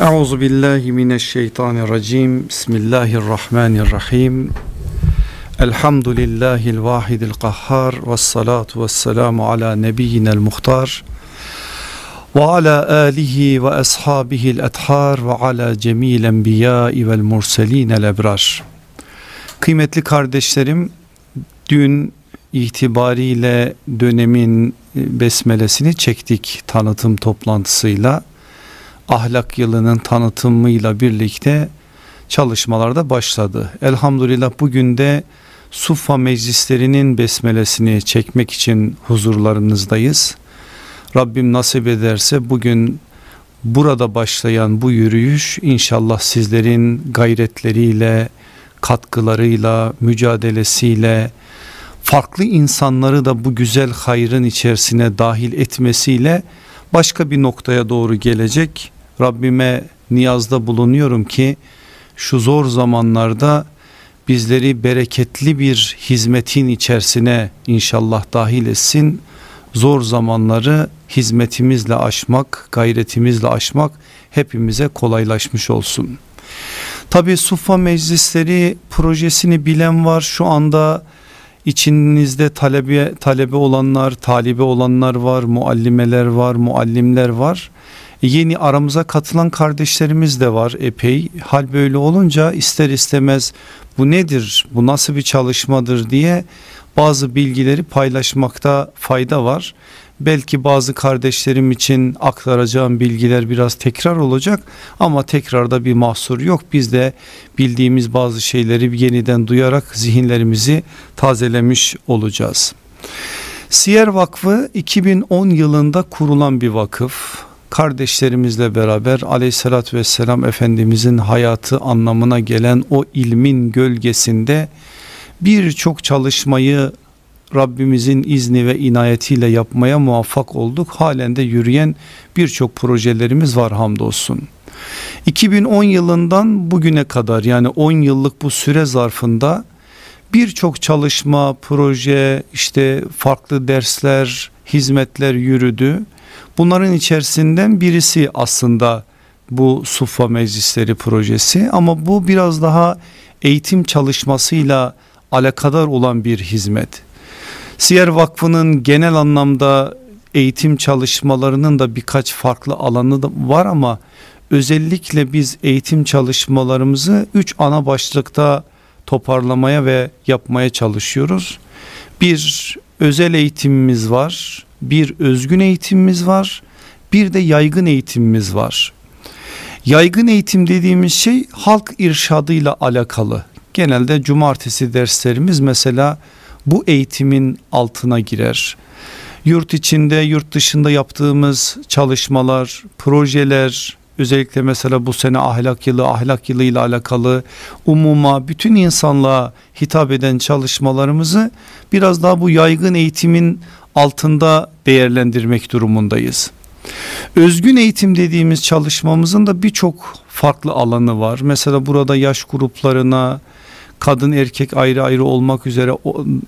Euzu billahi mineşşeytanirracim. Bismillahirrahmanirrahim. Elhamdülillahil vahidil kahhar ve salatu ve selamu ala nebiyyinel muhtar ve ala alihi ve ashabihil ethar ve ala cemil enbiyai vel murselinel ebrar. Kıymetli kardeşlerim, dün itibariyle dönemin besmelesini çektik tanıtım toplantısıyla ahlak yılının tanıtımıyla birlikte çalışmalarda başladı. Elhamdülillah bugün de Suffa meclislerinin besmelesini çekmek için huzurlarınızdayız. Rabbim nasip ederse bugün burada başlayan bu yürüyüş inşallah sizlerin gayretleriyle, katkılarıyla, mücadelesiyle, farklı insanları da bu güzel hayrın içerisine dahil etmesiyle başka bir noktaya doğru gelecek. Rabbime niyazda bulunuyorum ki şu zor zamanlarda bizleri bereketli bir hizmetin içerisine inşallah dahil etsin. Zor zamanları hizmetimizle aşmak, gayretimizle aşmak hepimize kolaylaşmış olsun. Tabi Suffa Meclisleri projesini bilen var şu anda içinizde talebe, talebe olanlar, talibe olanlar var, muallimeler var, muallimler var. Yeni aramıza katılan kardeşlerimiz de var epey. Hal böyle olunca ister istemez bu nedir, bu nasıl bir çalışmadır diye bazı bilgileri paylaşmakta fayda var. Belki bazı kardeşlerim için aktaracağım bilgiler biraz tekrar olacak ama tekrarda bir mahsur yok. Biz de bildiğimiz bazı şeyleri yeniden duyarak zihinlerimizi tazelemiş olacağız. Siyer Vakfı 2010 yılında kurulan bir vakıf kardeşlerimizle beraber aleyhissalatü vesselam Efendimizin hayatı anlamına gelen o ilmin gölgesinde birçok çalışmayı Rabbimizin izni ve inayetiyle yapmaya muvaffak olduk. Halen de yürüyen birçok projelerimiz var hamdolsun. 2010 yılından bugüne kadar yani 10 yıllık bu süre zarfında birçok çalışma, proje, işte farklı dersler, hizmetler yürüdü. Bunların içerisinden birisi aslında bu Suffa Meclisleri projesi ama bu biraz daha eğitim çalışmasıyla alakadar olan bir hizmet. Siyer Vakfı'nın genel anlamda eğitim çalışmalarının da birkaç farklı alanı da var ama özellikle biz eğitim çalışmalarımızı üç ana başlıkta toparlamaya ve yapmaya çalışıyoruz. Bir özel eğitimimiz var, bir özgün eğitimimiz var, bir de yaygın eğitimimiz var. Yaygın eğitim dediğimiz şey halk irşadıyla alakalı. Genelde cumartesi derslerimiz mesela bu eğitimin altına girer. Yurt içinde yurt dışında yaptığımız çalışmalar, projeler, özellikle mesela bu sene ahlak yılı ahlak yılı ile alakalı umuma bütün insanlığa hitap eden çalışmalarımızı biraz daha bu yaygın eğitimin altında değerlendirmek durumundayız. Özgün eğitim dediğimiz çalışmamızın da birçok farklı alanı var. Mesela burada yaş gruplarına, kadın erkek ayrı ayrı olmak üzere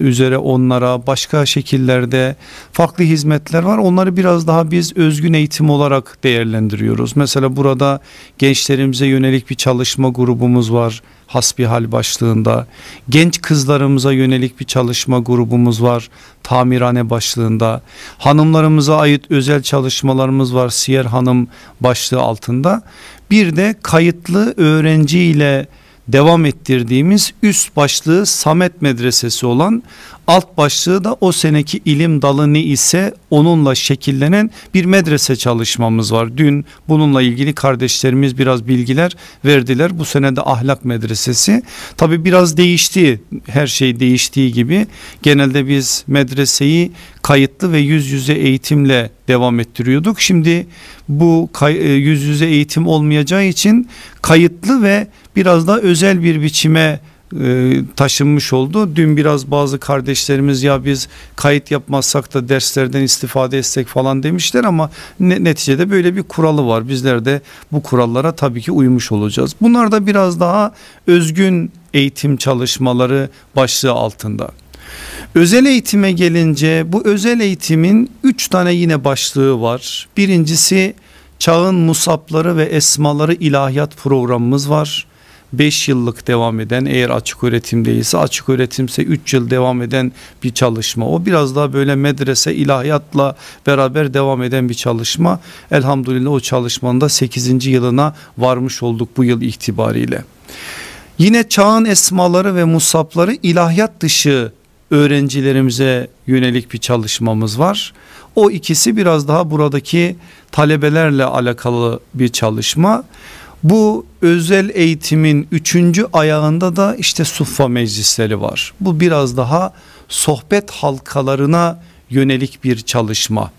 üzere onlara başka şekillerde farklı hizmetler var. Onları biraz daha biz özgün eğitim olarak değerlendiriyoruz. Mesela burada gençlerimize yönelik bir çalışma grubumuz var. Hasbihal başlığında genç kızlarımıza yönelik bir çalışma grubumuz var tamirhane başlığında hanımlarımıza ait özel çalışmalarımız var Siyer Hanım başlığı altında bir de kayıtlı öğrenci ile devam ettirdiğimiz üst başlığı Samet Medresesi olan alt başlığı da o seneki ilim dalı ne ise onunla şekillenen bir medrese çalışmamız var. Dün bununla ilgili kardeşlerimiz biraz bilgiler verdiler. Bu sene de ahlak medresesi. Tabi biraz değişti her şey değiştiği gibi genelde biz medreseyi kayıtlı ve yüz yüze eğitimle devam ettiriyorduk. Şimdi bu e, yüz yüze eğitim olmayacağı için kayıtlı ve biraz da özel bir biçime e, taşınmış oldu. Dün biraz bazı kardeşlerimiz ya biz kayıt yapmazsak da derslerden istifade etsek falan demişler ama neticede böyle bir kuralı var. Bizler de bu kurallara tabii ki uymuş olacağız. Bunlar da biraz daha özgün eğitim çalışmaları başlığı altında. Özel eğitime gelince bu özel eğitimin üç tane yine başlığı var. Birincisi Çağın Musapları ve Esmaları ilahiyat programımız var. 5 yıllık devam eden eğer açık öğretim değilse açık öğretimse 3 yıl devam eden bir çalışma. O biraz daha böyle medrese ilahiyatla beraber devam eden bir çalışma. Elhamdülillah o çalışmanın da 8. yılına varmış olduk bu yıl itibariyle. Yine çağın esmaları ve musapları ilahiyat dışı öğrencilerimize yönelik bir çalışmamız var. O ikisi biraz daha buradaki talebelerle alakalı bir çalışma. Bu özel eğitimin üçüncü ayağında da işte suffa meclisleri var. Bu biraz daha sohbet halkalarına yönelik bir çalışma.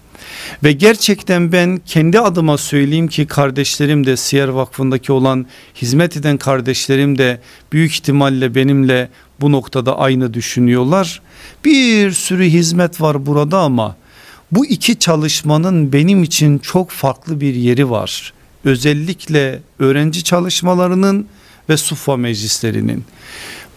Ve gerçekten ben kendi adıma söyleyeyim ki kardeşlerim de Siyer Vakfı'ndaki olan hizmet eden kardeşlerim de büyük ihtimalle benimle bu noktada aynı düşünüyorlar. Bir sürü hizmet var burada ama bu iki çalışmanın benim için çok farklı bir yeri var. Özellikle öğrenci çalışmalarının ve sufa meclislerinin.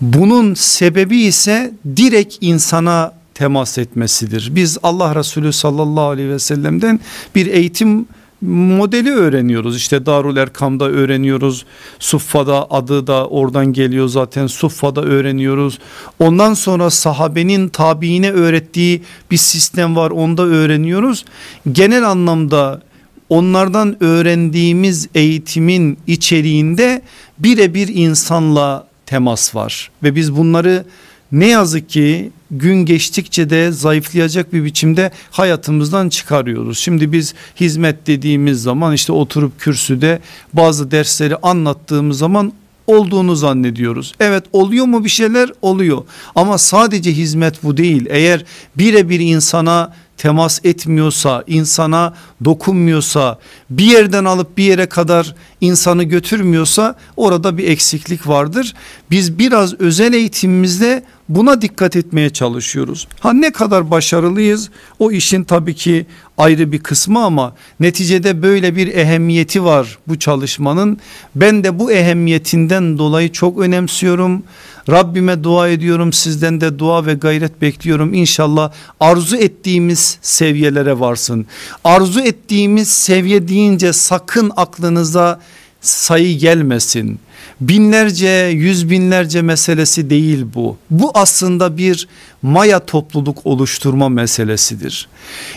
Bunun sebebi ise direkt insana temas etmesidir. Biz Allah Resulü sallallahu aleyhi ve sellem'den bir eğitim modeli öğreniyoruz. İşte Darul Erkam'da öğreniyoruz. Suffa'da adı da oradan geliyor zaten. Suffa'da öğreniyoruz. Ondan sonra sahabenin tabiine öğrettiği bir sistem var. Onda öğreniyoruz. Genel anlamda onlardan öğrendiğimiz eğitimin içeriğinde birebir insanla temas var. Ve biz bunları ne yazık ki gün geçtikçe de zayıflayacak bir biçimde hayatımızdan çıkarıyoruz. Şimdi biz hizmet dediğimiz zaman işte oturup kürsüde bazı dersleri anlattığımız zaman olduğunu zannediyoruz. Evet oluyor mu bir şeyler oluyor ama sadece hizmet bu değil. Eğer birebir insana temas etmiyorsa, insana dokunmuyorsa, bir yerden alıp bir yere kadar insanı götürmüyorsa orada bir eksiklik vardır. Biz biraz özel eğitimimizde buna dikkat etmeye çalışıyoruz. Ha ne kadar başarılıyız o işin tabii ki ayrı bir kısmı ama neticede böyle bir ehemmiyeti var bu çalışmanın. Ben de bu ehemmiyetinden dolayı çok önemsiyorum. Rabbime dua ediyorum sizden de dua ve gayret bekliyorum. İnşallah arzu ettiğimiz seviyelere varsın. Arzu ettiğimiz seviye deyince sakın aklınıza sayı gelmesin binlerce yüz binlerce meselesi değil bu. Bu aslında bir maya topluluk oluşturma meselesidir.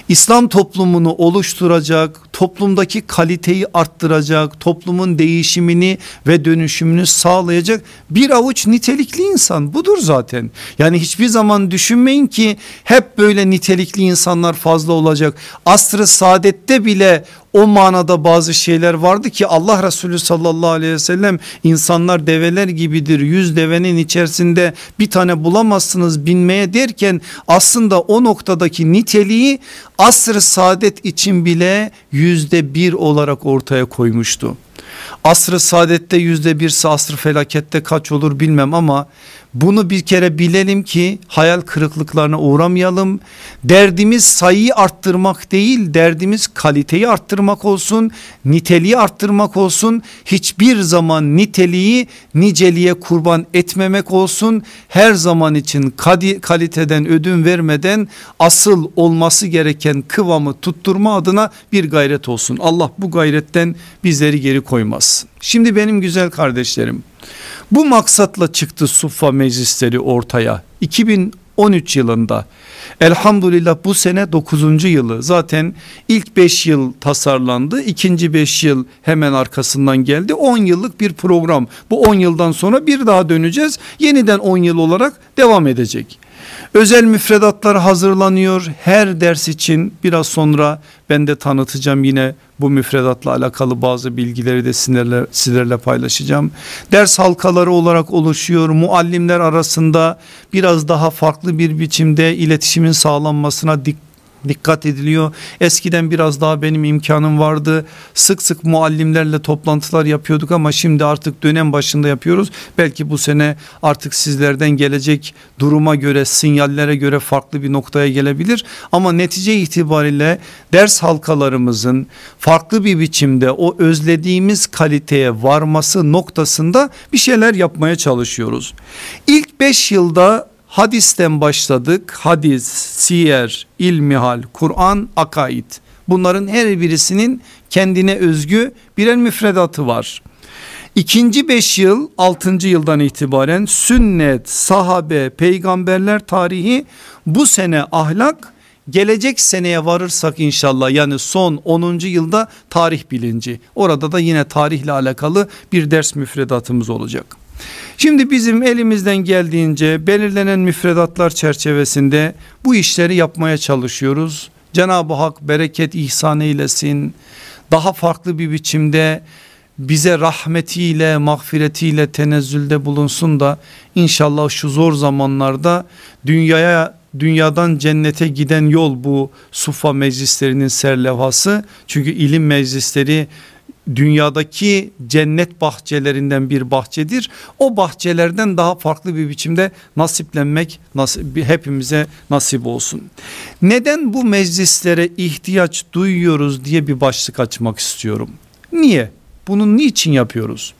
İslam toplumunu oluşturacak, toplumdaki kaliteyi arttıracak, toplumun değişimini ve dönüşümünü sağlayacak bir avuç nitelikli insan budur zaten. Yani hiçbir zaman düşünmeyin ki hep böyle nitelikli insanlar fazla olacak. Asr-ı saadette bile o manada bazı şeyler vardı ki Allah Resulü sallallahu aleyhi ve sellem insanlar develer gibidir. Yüz devenin içerisinde bir tane bulamazsınız binmeye derken aslında o noktadaki niteliği asr-ı saadet için bile yüzde bir olarak ortaya koymuştu. Asr-ı saadette yüzde birse asr felakette kaç olur bilmem ama bunu bir kere bilelim ki hayal kırıklıklarına uğramayalım. Derdimiz sayıyı arttırmak değil derdimiz kaliteyi arttırmak olsun niteliği arttırmak olsun hiçbir zaman niteliği niceliğe kurban etmemek olsun her zaman için kaliteden ödün vermeden asıl olması gereken kıvamı tutturma adına bir gayret olsun Allah bu gayretten bizleri geri koymasın. Şimdi benim güzel kardeşlerim bu maksatla çıktı Suffa meclisleri ortaya. 2013 yılında. Elhamdülillah bu sene 9. yılı. Zaten ilk 5 yıl tasarlandı. İkinci 5 yıl hemen arkasından geldi. 10 yıllık bir program. Bu 10 yıldan sonra bir daha döneceğiz. Yeniden 10 yıl olarak devam edecek. Özel müfredatlar hazırlanıyor her ders için biraz sonra ben de tanıtacağım yine bu müfredatla alakalı bazı bilgileri de sizlerle, sizlerle paylaşacağım. Ders halkaları olarak oluşuyor. Muallimler arasında biraz daha farklı bir biçimde iletişimin sağlanmasına dikkat dikkat ediliyor. Eskiden biraz daha benim imkanım vardı. Sık sık muallimlerle toplantılar yapıyorduk ama şimdi artık dönem başında yapıyoruz. Belki bu sene artık sizlerden gelecek duruma göre sinyallere göre farklı bir noktaya gelebilir. Ama netice itibariyle ders halkalarımızın farklı bir biçimde o özlediğimiz kaliteye varması noktasında bir şeyler yapmaya çalışıyoruz. İlk 5 yılda Hadisten başladık. Hadis, siyer, ilmihal, Kur'an, akaid. Bunların her birisinin kendine özgü birer müfredatı var. İkinci beş yıl altıncı yıldan itibaren sünnet, sahabe, peygamberler tarihi bu sene ahlak gelecek seneye varırsak inşallah yani son 10. yılda tarih bilinci. Orada da yine tarihle alakalı bir ders müfredatımız olacak. Şimdi bizim elimizden geldiğince belirlenen müfredatlar çerçevesinde bu işleri yapmaya çalışıyoruz. Cenab-ı Hak bereket ihsan eylesin. Daha farklı bir biçimde bize rahmetiyle mağfiretiyle tenezzülde bulunsun da inşallah şu zor zamanlarda dünyaya dünyadan cennete giden yol bu sufa meclislerinin serlevhası. Çünkü ilim meclisleri dünyadaki cennet bahçelerinden bir bahçedir. O bahçelerden daha farklı bir biçimde nasiplenmek nasip, hepimize nasip olsun. Neden bu meclislere ihtiyaç duyuyoruz diye bir başlık açmak istiyorum. Niye? Bunu niçin yapıyoruz?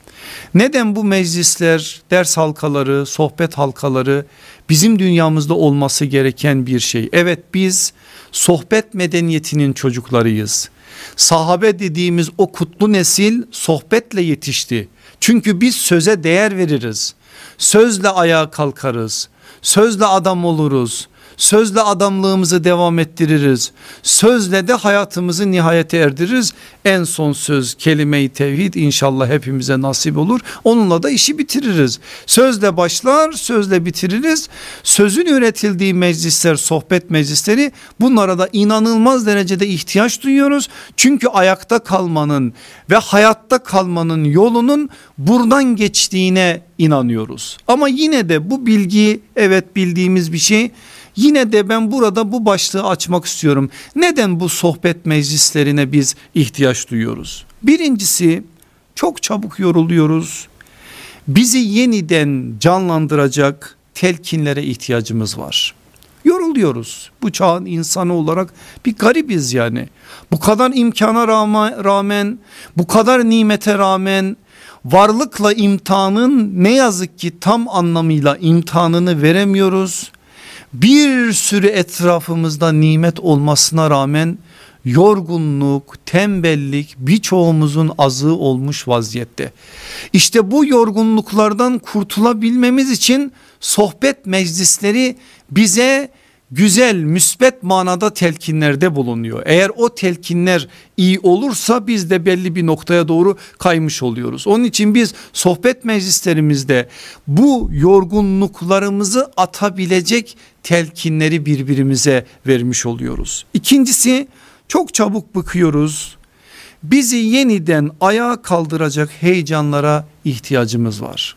Neden bu meclisler, ders halkaları, sohbet halkaları bizim dünyamızda olması gereken bir şey? Evet biz sohbet medeniyetinin çocuklarıyız. Sahabe dediğimiz o kutlu nesil sohbetle yetişti. Çünkü biz söze değer veririz. Sözle ayağa kalkarız. Sözle adam oluruz. Sözle adamlığımızı devam ettiririz. Sözle de hayatımızı nihayete erdiririz. En son söz kelime-i tevhid inşallah hepimize nasip olur. Onunla da işi bitiririz. Sözle başlar sözle bitiririz. Sözün üretildiği meclisler sohbet meclisleri bunlara da inanılmaz derecede ihtiyaç duyuyoruz. Çünkü ayakta kalmanın ve hayatta kalmanın yolunun buradan geçtiğine inanıyoruz. Ama yine de bu bilgi evet bildiğimiz bir şey Yine de ben burada bu başlığı açmak istiyorum. Neden bu sohbet meclislerine biz ihtiyaç duyuyoruz? Birincisi çok çabuk yoruluyoruz. Bizi yeniden canlandıracak telkinlere ihtiyacımız var. Yoruluyoruz. Bu çağın insanı olarak bir garibiz yani. Bu kadar imkana rağmen, bu kadar nimete rağmen varlıkla imtihanın ne yazık ki tam anlamıyla imtihanını veremiyoruz bir sürü etrafımızda nimet olmasına rağmen yorgunluk, tembellik birçoğumuzun azığı olmuş vaziyette. İşte bu yorgunluklardan kurtulabilmemiz için sohbet meclisleri bize güzel müsbet manada telkinlerde bulunuyor. Eğer o telkinler iyi olursa biz de belli bir noktaya doğru kaymış oluyoruz. Onun için biz sohbet meclislerimizde bu yorgunluklarımızı atabilecek telkinleri birbirimize vermiş oluyoruz. İkincisi çok çabuk bıkıyoruz. Bizi yeniden ayağa kaldıracak heyecanlara ihtiyacımız var.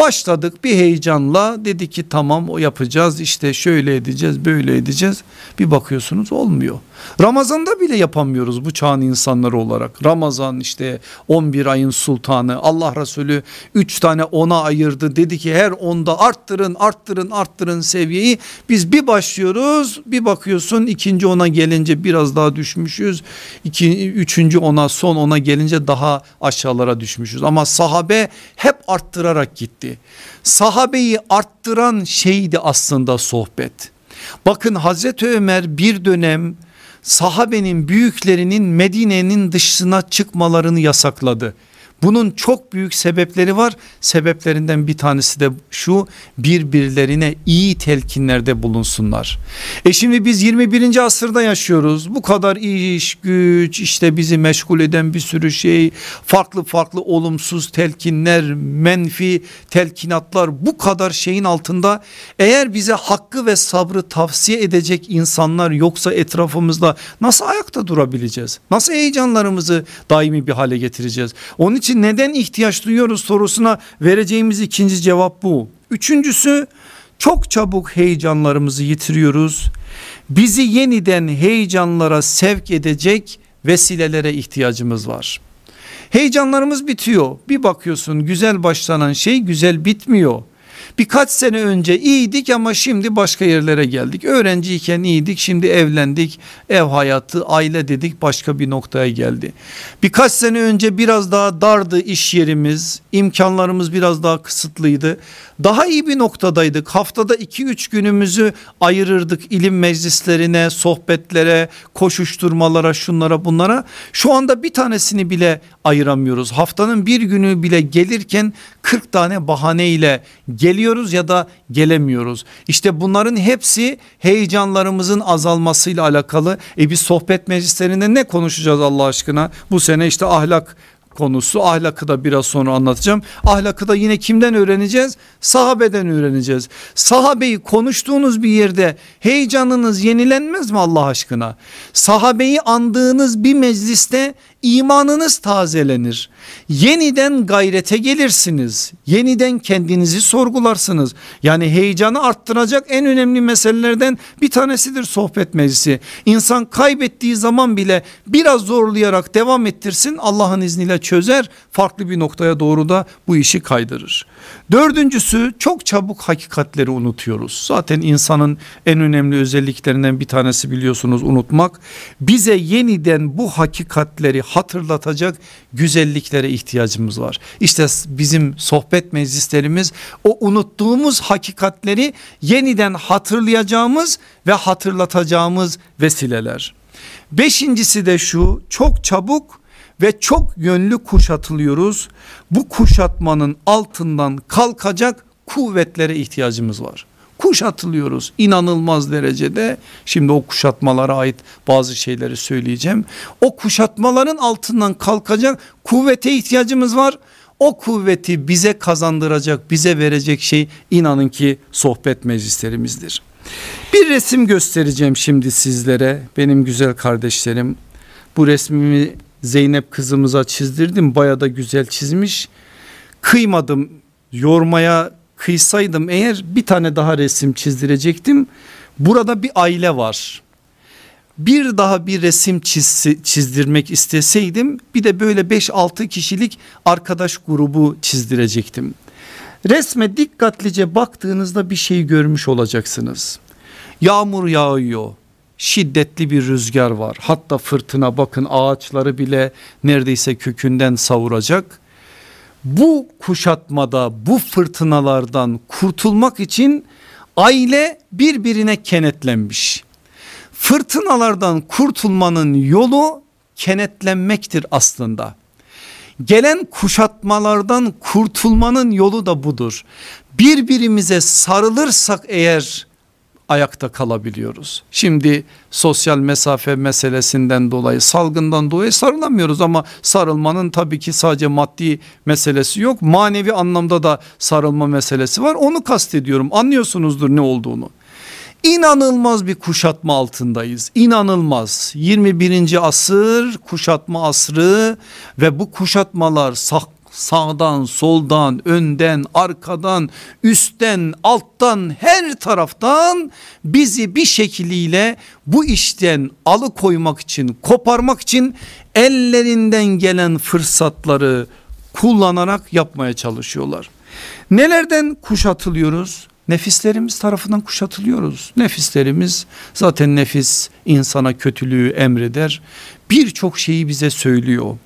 Başladık bir heyecanla dedi ki tamam o yapacağız işte şöyle edeceğiz böyle edeceğiz. Bir bakıyorsunuz olmuyor. Ramazan'da bile yapamıyoruz bu çağın insanları olarak. Ramazan işte 11 ayın sultanı Allah Resulü 3 tane ona ayırdı. Dedi ki her onda arttırın arttırın arttırın seviyeyi. Biz bir başlıyoruz bir bakıyorsun ikinci ona gelince biraz daha düşmüşüz. İki, üçüncü ona son ona gelince daha aşağılara düşmüşüz. Ama sahabe hep arttırarak gitti. Sahabeyi arttıran şeydi aslında sohbet. Bakın Hazreti Ömer bir dönem sahabenin büyüklerinin Medine'nin dışına çıkmalarını yasakladı. Bunun çok büyük sebepleri var. Sebeplerinden bir tanesi de şu birbirlerine iyi telkinlerde bulunsunlar. E şimdi biz 21. asırda yaşıyoruz. Bu kadar iş güç işte bizi meşgul eden bir sürü şey farklı farklı olumsuz telkinler menfi telkinatlar bu kadar şeyin altında eğer bize hakkı ve sabrı tavsiye edecek insanlar yoksa etrafımızda nasıl ayakta durabileceğiz? Nasıl heyecanlarımızı daimi bir hale getireceğiz? Onun için için neden ihtiyaç duyuyoruz sorusuna vereceğimiz ikinci cevap bu. Üçüncüsü çok çabuk heyecanlarımızı yitiriyoruz. Bizi yeniden heyecanlara sevk edecek vesilelere ihtiyacımız var. Heyecanlarımız bitiyor. Bir bakıyorsun güzel başlanan şey güzel bitmiyor. Birkaç sene önce iyiydik ama şimdi başka yerlere geldik. Öğrenciyken iyiydik şimdi evlendik. Ev hayatı aile dedik başka bir noktaya geldi. Birkaç sene önce biraz daha dardı iş yerimiz. imkanlarımız biraz daha kısıtlıydı. Daha iyi bir noktadaydık. Haftada 2-3 günümüzü ayırırdık ilim meclislerine, sohbetlere, koşuşturmalara, şunlara bunlara. Şu anda bir tanesini bile ayıramıyoruz. Haftanın bir günü bile gelirken 40 tane bahaneyle geliyoruz ya da gelemiyoruz. İşte bunların hepsi heyecanlarımızın azalmasıyla alakalı. E biz sohbet meclislerinde ne konuşacağız Allah aşkına? Bu sene işte ahlak konusu ahlakı da biraz sonra anlatacağım. Ahlakı da yine kimden öğreneceğiz? Sahabeden öğreneceğiz. Sahabeyi konuştuğunuz bir yerde heyecanınız yenilenmez mi Allah aşkına? Sahabeyi andığınız bir mecliste imanınız tazelenir. Yeniden gayrete gelirsiniz. Yeniden kendinizi sorgularsınız. Yani heyecanı arttıracak en önemli meselelerden bir tanesidir sohbet meclisi. İnsan kaybettiği zaman bile biraz zorlayarak devam ettirsin Allah'ın izniyle çözer. Farklı bir noktaya doğru da bu işi kaydırır. Dördüncüsü çok çabuk hakikatleri unutuyoruz. Zaten insanın en önemli özelliklerinden bir tanesi biliyorsunuz unutmak. Bize yeniden bu hakikatleri hatırlatacak güzelliklere ihtiyacımız var. İşte bizim sohbet meclislerimiz o unuttuğumuz hakikatleri yeniden hatırlayacağımız ve hatırlatacağımız vesileler. Beşincisi de şu çok çabuk ve çok yönlü kuşatılıyoruz. Bu kuşatmanın altından kalkacak kuvvetlere ihtiyacımız var. Kuşatılıyoruz inanılmaz derecede. Şimdi o kuşatmalara ait bazı şeyleri söyleyeceğim. O kuşatmaların altından kalkacak kuvvete ihtiyacımız var. O kuvveti bize kazandıracak, bize verecek şey inanın ki sohbet meclislerimizdir. Bir resim göstereceğim şimdi sizlere benim güzel kardeşlerim. Bu resmimi Zeynep kızımıza çizdirdim baya da güzel çizmiş. Kıymadım yormaya kıysaydım eğer bir tane daha resim çizdirecektim. Burada bir aile var. Bir daha bir resim çizdirmek isteseydim bir de böyle 5-6 kişilik arkadaş grubu çizdirecektim. Resme dikkatlice baktığınızda bir şey görmüş olacaksınız. Yağmur yağıyor şiddetli bir rüzgar var. Hatta fırtına bakın ağaçları bile neredeyse kökünden savuracak. Bu kuşatmada bu fırtınalardan kurtulmak için aile birbirine kenetlenmiş. Fırtınalardan kurtulmanın yolu kenetlenmektir aslında. Gelen kuşatmalardan kurtulmanın yolu da budur. Birbirimize sarılırsak eğer ayakta kalabiliyoruz. Şimdi sosyal mesafe meselesinden dolayı salgından dolayı sarılamıyoruz ama sarılmanın tabii ki sadece maddi meselesi yok. Manevi anlamda da sarılma meselesi var. Onu kastediyorum anlıyorsunuzdur ne olduğunu. İnanılmaz bir kuşatma altındayız. İnanılmaz. 21. asır kuşatma asrı ve bu kuşatmalar sağdan soldan önden arkadan üstten alttan her taraftan bizi bir şekliyle bu işten alıkoymak için koparmak için ellerinden gelen fırsatları kullanarak yapmaya çalışıyorlar. Nelerden kuşatılıyoruz? Nefislerimiz tarafından kuşatılıyoruz. Nefislerimiz zaten nefis insana kötülüğü emreder. Birçok şeyi bize söylüyor.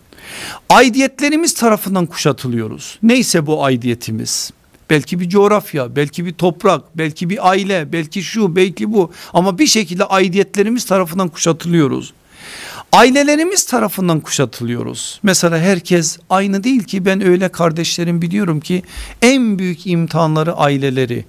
Aidiyetlerimiz tarafından kuşatılıyoruz. Neyse bu aidiyetimiz. Belki bir coğrafya, belki bir toprak, belki bir aile, belki şu, belki bu. Ama bir şekilde aidiyetlerimiz tarafından kuşatılıyoruz. Ailelerimiz tarafından kuşatılıyoruz. Mesela herkes aynı değil ki ben öyle kardeşlerim biliyorum ki en büyük imtihanları aileleri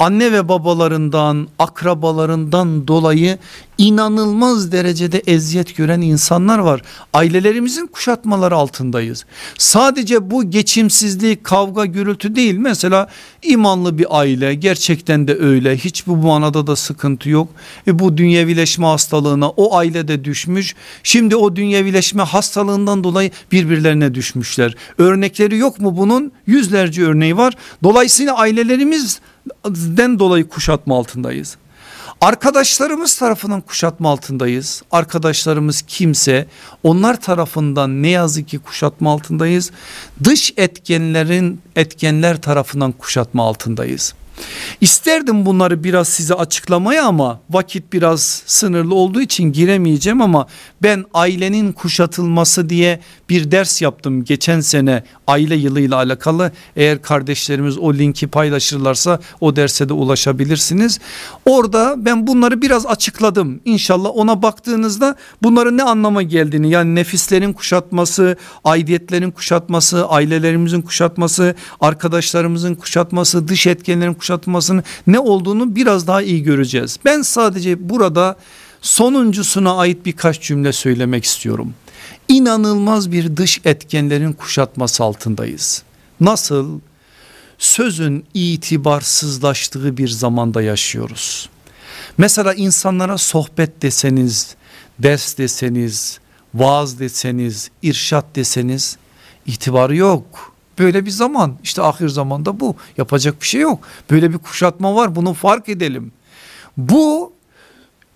anne ve babalarından akrabalarından dolayı inanılmaz derecede eziyet gören insanlar var. Ailelerimizin kuşatmaları altındayız. Sadece bu geçimsizlik kavga gürültü değil mesela imanlı bir aile gerçekten de öyle hiç bu manada da sıkıntı yok. E bu dünyevileşme hastalığına o ailede düşmüş şimdi o dünyevileşme hastalığından dolayı birbirlerine düşmüşler. Örnekleri yok mu bunun yüzlerce örneği var. Dolayısıyla ailelerimiz den dolayı kuşatma altındayız. Arkadaşlarımız tarafından kuşatma altındayız. Arkadaşlarımız kimse onlar tarafından ne yazık ki kuşatma altındayız. Dış etkenlerin etkenler tarafından kuşatma altındayız. İsterdim bunları biraz size açıklamaya ama vakit biraz sınırlı olduğu için giremeyeceğim ama ben ailenin kuşatılması diye bir ders yaptım geçen sene aile yılıyla alakalı. Eğer kardeşlerimiz o linki paylaşırlarsa o derse de ulaşabilirsiniz. Orada ben bunları biraz açıkladım. İnşallah ona baktığınızda bunların ne anlama geldiğini yani nefislerin kuşatması, aidiyetlerin kuşatması, ailelerimizin kuşatması, arkadaşlarımızın kuşatması, dış etkenlerin kuşatmasının ne olduğunu biraz daha iyi göreceğiz. Ben sadece burada sonuncusuna ait birkaç cümle söylemek istiyorum. İnanılmaz bir dış etkenlerin kuşatması altındayız. Nasıl? Sözün itibarsızlaştığı bir zamanda yaşıyoruz. Mesela insanlara sohbet deseniz, ders deseniz, vaaz deseniz, irşat deseniz itibarı yok. Böyle bir zaman işte ahir zamanda bu yapacak bir şey yok. Böyle bir kuşatma var bunu fark edelim. Bu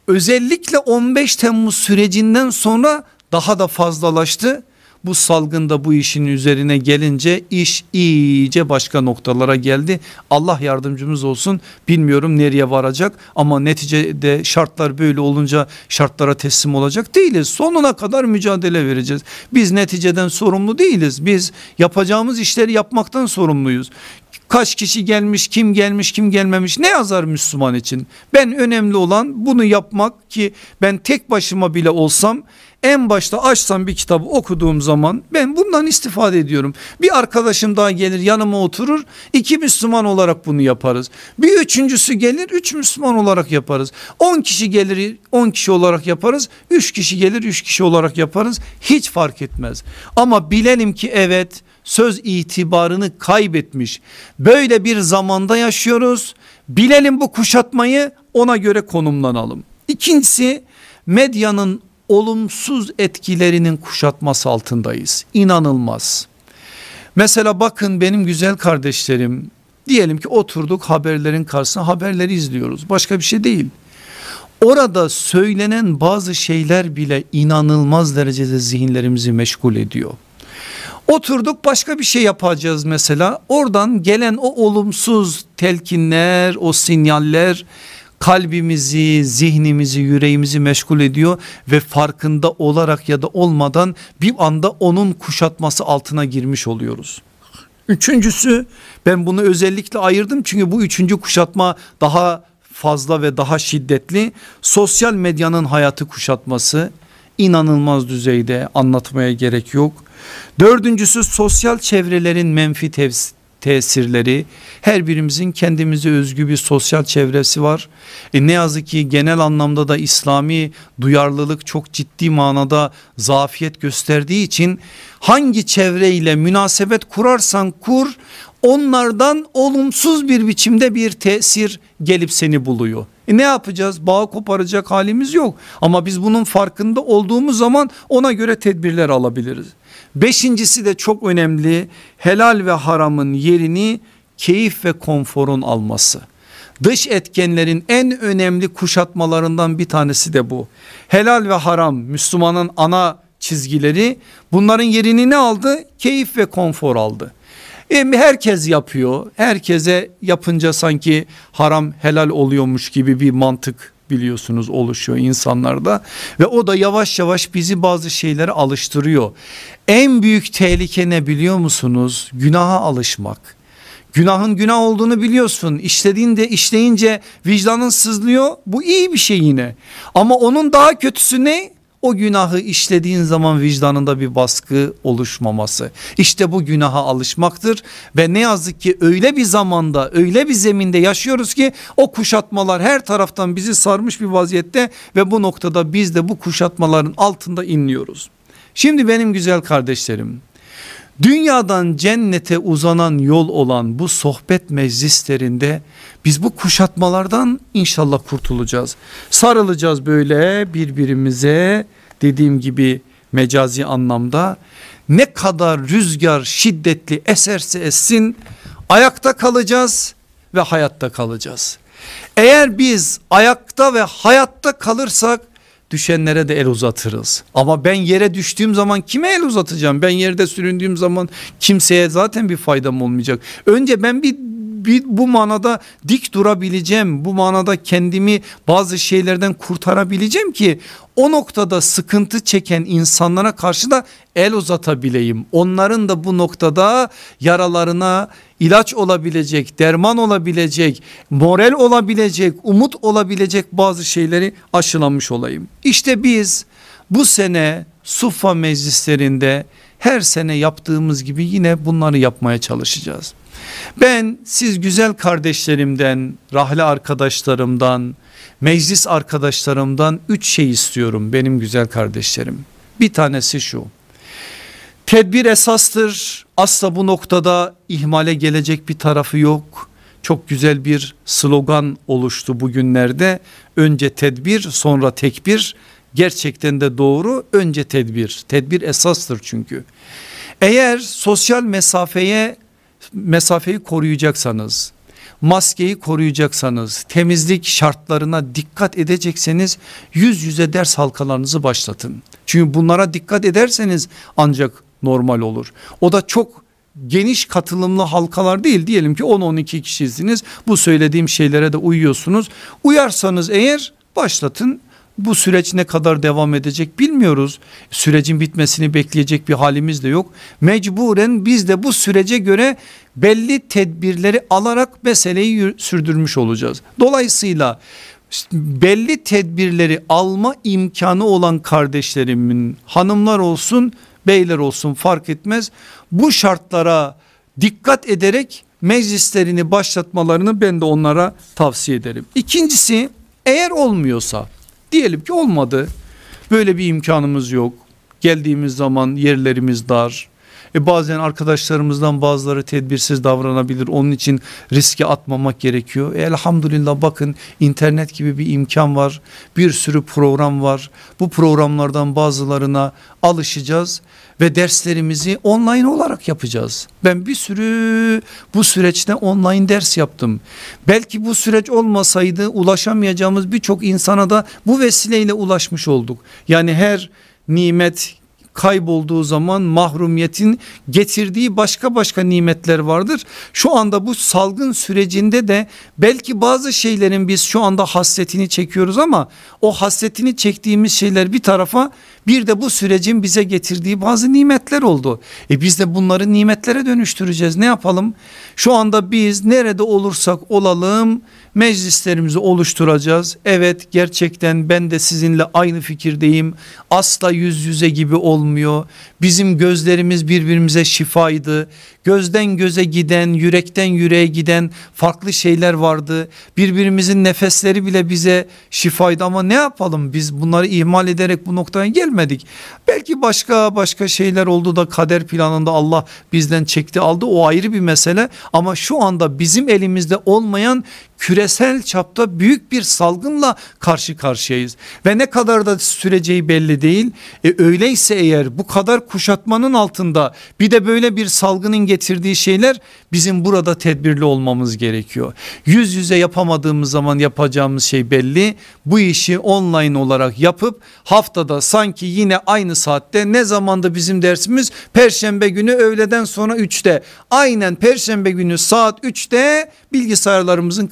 özellikle 15 Temmuz sürecinden sonra daha da fazlalaştı. Bu salgında bu işin üzerine gelince iş iyice başka noktalara geldi. Allah yardımcımız olsun bilmiyorum nereye varacak ama neticede şartlar böyle olunca şartlara teslim olacak değiliz. Sonuna kadar mücadele vereceğiz. Biz neticeden sorumlu değiliz. Biz yapacağımız işleri yapmaktan sorumluyuz. Kaç kişi gelmiş, kim gelmiş, kim gelmemiş ne yazar Müslüman için? Ben önemli olan bunu yapmak ki ben tek başıma bile olsam en başta açsam bir kitabı okuduğum zaman ben bundan istifade ediyorum. Bir arkadaşım daha gelir yanıma oturur iki Müslüman olarak bunu yaparız. Bir üçüncüsü gelir üç Müslüman olarak yaparız. On kişi gelir on kişi olarak yaparız. Üç kişi gelir üç kişi olarak yaparız. Hiç fark etmez. Ama bilelim ki evet söz itibarını kaybetmiş. Böyle bir zamanda yaşıyoruz. Bilelim bu kuşatmayı ona göre konumlanalım. İkincisi medyanın olumsuz etkilerinin kuşatması altındayız. İnanılmaz. Mesela bakın benim güzel kardeşlerim diyelim ki oturduk haberlerin karşısına haberleri izliyoruz. Başka bir şey değil. Orada söylenen bazı şeyler bile inanılmaz derecede zihinlerimizi meşgul ediyor. Oturduk başka bir şey yapacağız mesela. Oradan gelen o olumsuz telkinler, o sinyaller kalbimizi, zihnimizi, yüreğimizi meşgul ediyor ve farkında olarak ya da olmadan bir anda onun kuşatması altına girmiş oluyoruz. Üçüncüsü ben bunu özellikle ayırdım çünkü bu üçüncü kuşatma daha fazla ve daha şiddetli. Sosyal medyanın hayatı kuşatması inanılmaz düzeyde anlatmaya gerek yok. Dördüncüsü sosyal çevrelerin menfi tesirleri her birimizin kendimize özgü bir sosyal çevresi var. E ne yazık ki genel anlamda da İslami duyarlılık çok ciddi manada zafiyet gösterdiği için hangi çevreyle münasebet kurarsan kur onlardan olumsuz bir biçimde bir tesir gelip seni buluyor. E ne yapacağız? Bağ koparacak halimiz yok. Ama biz bunun farkında olduğumuz zaman ona göre tedbirler alabiliriz. Beşincisi de çok önemli helal ve haramın yerini keyif ve konforun alması. Dış etkenlerin en önemli kuşatmalarından bir tanesi de bu. Helal ve haram Müslümanın ana çizgileri bunların yerini ne aldı? Keyif ve konfor aldı. E, herkes yapıyor. Herkese yapınca sanki haram helal oluyormuş gibi bir mantık biliyorsunuz oluşuyor insanlarda ve o da yavaş yavaş bizi bazı şeylere alıştırıyor. En büyük tehlike ne biliyor musunuz? Günaha alışmak. Günahın günah olduğunu biliyorsun. İşlediğinde işleyince vicdanın sızlıyor. Bu iyi bir şey yine. Ama onun daha kötüsü ne? O günahı işlediğin zaman vicdanında bir baskı oluşmaması. İşte bu günaha alışmaktır ve ne yazık ki öyle bir zamanda öyle bir zeminde yaşıyoruz ki o kuşatmalar her taraftan bizi sarmış bir vaziyette ve bu noktada biz de bu kuşatmaların altında inliyoruz. Şimdi benim güzel kardeşlerim dünyadan cennete uzanan yol olan bu sohbet meclislerinde biz bu kuşatmalardan inşallah kurtulacağız. Sarılacağız böyle birbirimize dediğim gibi mecazi anlamda ne kadar rüzgar şiddetli eserse essin ayakta kalacağız ve hayatta kalacağız. Eğer biz ayakta ve hayatta kalırsak düşenlere de el uzatırız. Ama ben yere düştüğüm zaman kime el uzatacağım? Ben yerde süründüğüm zaman kimseye zaten bir faydam olmayacak. Önce ben bir bu manada dik durabileceğim. Bu manada kendimi bazı şeylerden kurtarabileceğim ki o noktada sıkıntı çeken insanlara karşı da el uzatabileyim. Onların da bu noktada yaralarına ilaç olabilecek, derman olabilecek, moral olabilecek, umut olabilecek bazı şeyleri aşılamış olayım. İşte biz bu sene Suffa meclislerinde her sene yaptığımız gibi yine bunları yapmaya çalışacağız. Ben siz güzel kardeşlerimden, rahli arkadaşlarımdan, meclis arkadaşlarımdan üç şey istiyorum benim güzel kardeşlerim. Bir tanesi şu. Tedbir esastır. Asla bu noktada ihmale gelecek bir tarafı yok. Çok güzel bir slogan oluştu bugünlerde. Önce tedbir sonra tekbir. Gerçekten de doğru. Önce tedbir. Tedbir esastır çünkü. Eğer sosyal mesafeye mesafeyi koruyacaksanız, maskeyi koruyacaksanız, temizlik şartlarına dikkat edecekseniz yüz yüze ders halkalarınızı başlatın. Çünkü bunlara dikkat ederseniz ancak normal olur. O da çok geniş katılımlı halkalar değil diyelim ki 10-12 kişisiniz bu söylediğim şeylere de uyuyorsunuz. Uyarsanız eğer başlatın bu süreç ne kadar devam edecek bilmiyoruz. Sürecin bitmesini bekleyecek bir halimiz de yok. Mecburen biz de bu sürece göre belli tedbirleri alarak meseleyi sürdürmüş olacağız. Dolayısıyla belli tedbirleri alma imkanı olan kardeşlerimin hanımlar olsun beyler olsun fark etmez. Bu şartlara dikkat ederek meclislerini başlatmalarını ben de onlara tavsiye ederim. İkincisi eğer olmuyorsa Diyelim ki olmadı. Böyle bir imkanımız yok. Geldiğimiz zaman yerlerimiz dar. E bazen arkadaşlarımızdan bazıları tedbirsiz davranabilir. Onun için riske atmamak gerekiyor. E elhamdülillah bakın internet gibi bir imkan var. Bir sürü program var. Bu programlardan bazılarına alışacağız ve derslerimizi online olarak yapacağız. Ben bir sürü bu süreçte online ders yaptım. Belki bu süreç olmasaydı ulaşamayacağımız birçok insana da bu vesileyle ulaşmış olduk. Yani her nimet kaybolduğu zaman mahrumiyetin getirdiği başka başka nimetler vardır. Şu anda bu salgın sürecinde de belki bazı şeylerin biz şu anda hasretini çekiyoruz ama o hasretini çektiğimiz şeyler bir tarafa bir de bu sürecin bize getirdiği bazı nimetler oldu. E biz de bunları nimetlere dönüştüreceğiz. Ne yapalım? Şu anda biz nerede olursak olalım meclislerimizi oluşturacağız. Evet gerçekten ben de sizinle aynı fikirdeyim. Asla yüz yüze gibi olmuyor. Bizim gözlerimiz birbirimize şifaydı. Gözden göze giden, yürekten yüreğe giden farklı şeyler vardı. Birbirimizin nefesleri bile bize şifaydı ama ne yapalım biz bunları ihmal ederek bu noktaya gelmedik. Belki başka başka şeyler oldu da kader planında Allah bizden çekti aldı o ayrı bir mesele ama şu anda bizim elimizde olmayan küresel çapta büyük bir salgınla karşı karşıyayız ve ne kadar da süreceği belli değil. E öyleyse eğer bu kadar kuşatmanın altında bir de böyle bir salgının getirdiği şeyler bizim burada tedbirli olmamız gerekiyor. Yüz yüze yapamadığımız zaman yapacağımız şey belli. Bu işi online olarak yapıp haftada sanki yine aynı saatte ne zamanda bizim dersimiz? Perşembe günü öğleden sonra 3'te. Aynen perşembe günü saat 3'te bilgisayarlarımızın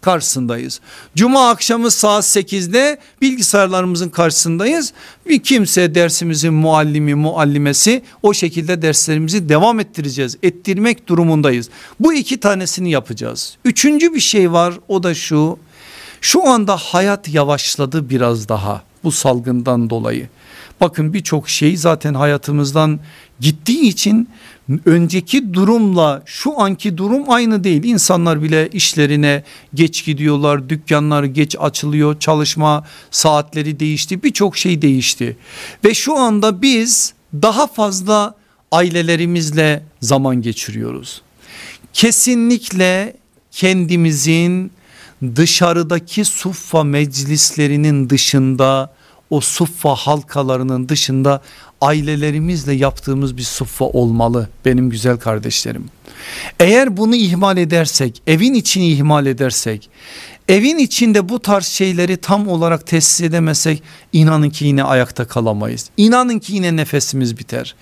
karşısındayız. Cuma akşamı saat 8'de bilgisayarlarımızın karşısındayız. Bir kimse dersimizin muallimi muallimesi o şekilde derslerimizi devam ettireceğiz. Ettirmek durumundayız. Bu iki tanesini yapacağız. Üçüncü bir şey var o da şu. Şu anda hayat yavaşladı biraz daha bu salgından dolayı. Bakın birçok şey zaten hayatımızdan gittiği için önceki durumla şu anki durum aynı değil. İnsanlar bile işlerine geç gidiyorlar, dükkanlar geç açılıyor, çalışma saatleri değişti, birçok şey değişti. Ve şu anda biz daha fazla ailelerimizle zaman geçiriyoruz. Kesinlikle kendimizin dışarıdaki suffa meclislerinin dışında o suffa halkalarının dışında ailelerimizle yaptığımız bir suffa olmalı benim güzel kardeşlerim. Eğer bunu ihmal edersek evin içini ihmal edersek Evin içinde bu tarz şeyleri tam olarak tesis edemezsek inanın ki yine ayakta kalamayız. İnanın ki yine nefesimiz biter.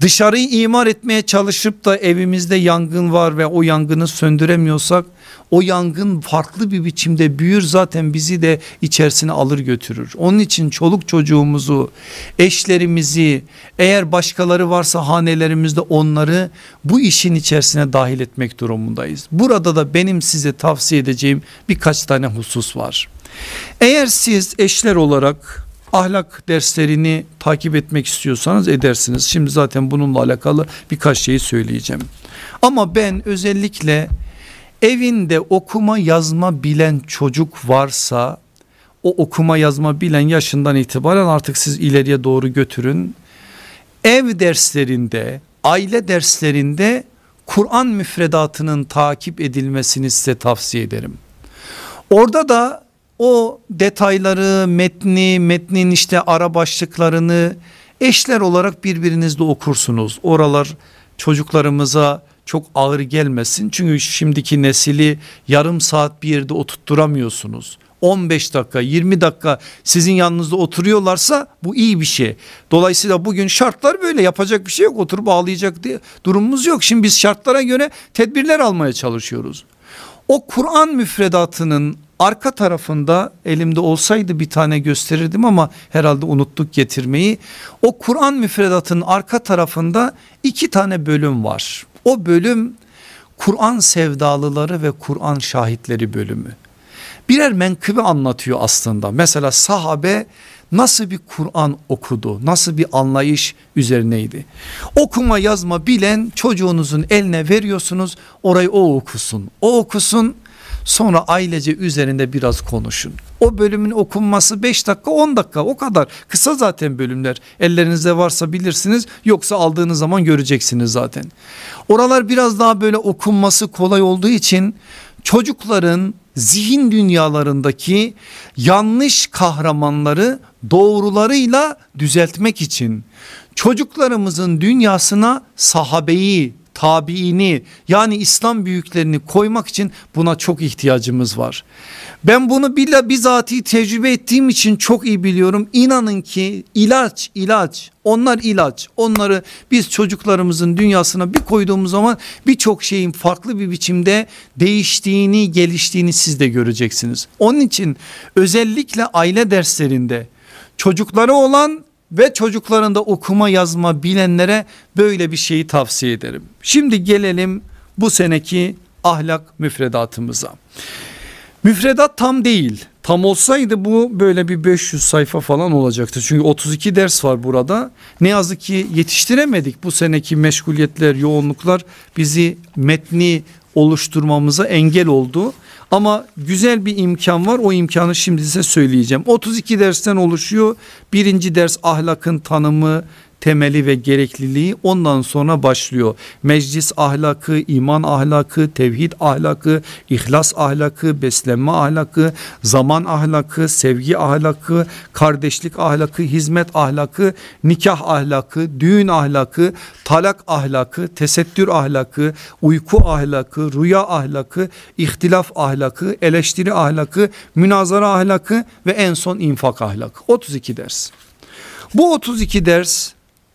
Dışarıyı imar etmeye çalışıp da evimizde yangın var ve o yangını söndüremiyorsak o yangın farklı bir biçimde büyür zaten bizi de içerisine alır götürür. Onun için çoluk çocuğumuzu, eşlerimizi, eğer başkaları varsa hanelerimizde onları bu işin içerisine dahil etmek durumundayız. Burada da benim size tavsiye edeceğim birkaç tane husus var. Eğer siz eşler olarak ahlak derslerini takip etmek istiyorsanız edersiniz. Şimdi zaten bununla alakalı birkaç şeyi söyleyeceğim. Ama ben özellikle evinde okuma yazma bilen çocuk varsa o okuma yazma bilen yaşından itibaren artık siz ileriye doğru götürün. Ev derslerinde, aile derslerinde Kur'an müfredatının takip edilmesini size tavsiye ederim. Orada da o detayları, metni, metnin işte ara başlıklarını eşler olarak birbirinizle okursunuz. Oralar çocuklarımıza çok ağır gelmesin. Çünkü şimdiki nesili yarım saat bir yerde oturtturamıyorsunuz. 15 dakika 20 dakika sizin yanınızda oturuyorlarsa bu iyi bir şey. Dolayısıyla bugün şartlar böyle yapacak bir şey yok oturup ağlayacak diye durumumuz yok. Şimdi biz şartlara göre tedbirler almaya çalışıyoruz. O Kur'an müfredatının arka tarafında elimde olsaydı bir tane gösterirdim ama herhalde unuttuk getirmeyi. O Kur'an müfredatının arka tarafında iki tane bölüm var. O bölüm Kur'an sevdalıları ve Kur'an şahitleri bölümü. Birer menkıbe anlatıyor aslında. Mesela sahabe nasıl bir Kur'an okudu? Nasıl bir anlayış üzerineydi? Okuma yazma bilen çocuğunuzun eline veriyorsunuz. Orayı o okusun. O okusun Sonra ailece üzerinde biraz konuşun. O bölümün okunması 5 dakika 10 dakika o kadar kısa zaten bölümler ellerinizde varsa bilirsiniz yoksa aldığınız zaman göreceksiniz zaten. Oralar biraz daha böyle okunması kolay olduğu için çocukların zihin dünyalarındaki yanlış kahramanları doğrularıyla düzeltmek için çocuklarımızın dünyasına sahabeyi tabiini yani İslam büyüklerini koymak için buna çok ihtiyacımız var. Ben bunu bile bizatihi tecrübe ettiğim için çok iyi biliyorum. İnanın ki ilaç ilaç onlar ilaç onları biz çocuklarımızın dünyasına bir koyduğumuz zaman birçok şeyin farklı bir biçimde değiştiğini geliştiğini siz de göreceksiniz. Onun için özellikle aile derslerinde çocukları olan ve çocuklarında okuma yazma bilenlere böyle bir şeyi tavsiye ederim. Şimdi gelelim bu seneki ahlak müfredatımıza. Müfredat tam değil. Tam olsaydı bu böyle bir 500 sayfa falan olacaktı. Çünkü 32 ders var burada. Ne yazık ki yetiştiremedik. Bu seneki meşguliyetler, yoğunluklar bizi metni oluşturmamıza engel oldu. Ama güzel bir imkan var o imkanı şimdi size söyleyeceğim. 32 dersten oluşuyor. Birinci ders ahlakın tanımı, temeli ve gerekliliği ondan sonra başlıyor. Meclis ahlakı, iman ahlakı, tevhid ahlakı, ihlas ahlakı, beslenme ahlakı, zaman ahlakı, sevgi ahlakı, kardeşlik ahlakı, hizmet ahlakı, nikah ahlakı, düğün ahlakı, talak ahlakı, tesettür ahlakı, uyku ahlakı, rüya ahlakı, ihtilaf ahlakı, eleştiri ahlakı, münazara ahlakı ve en son infak ahlakı. 32 ders. Bu 32 ders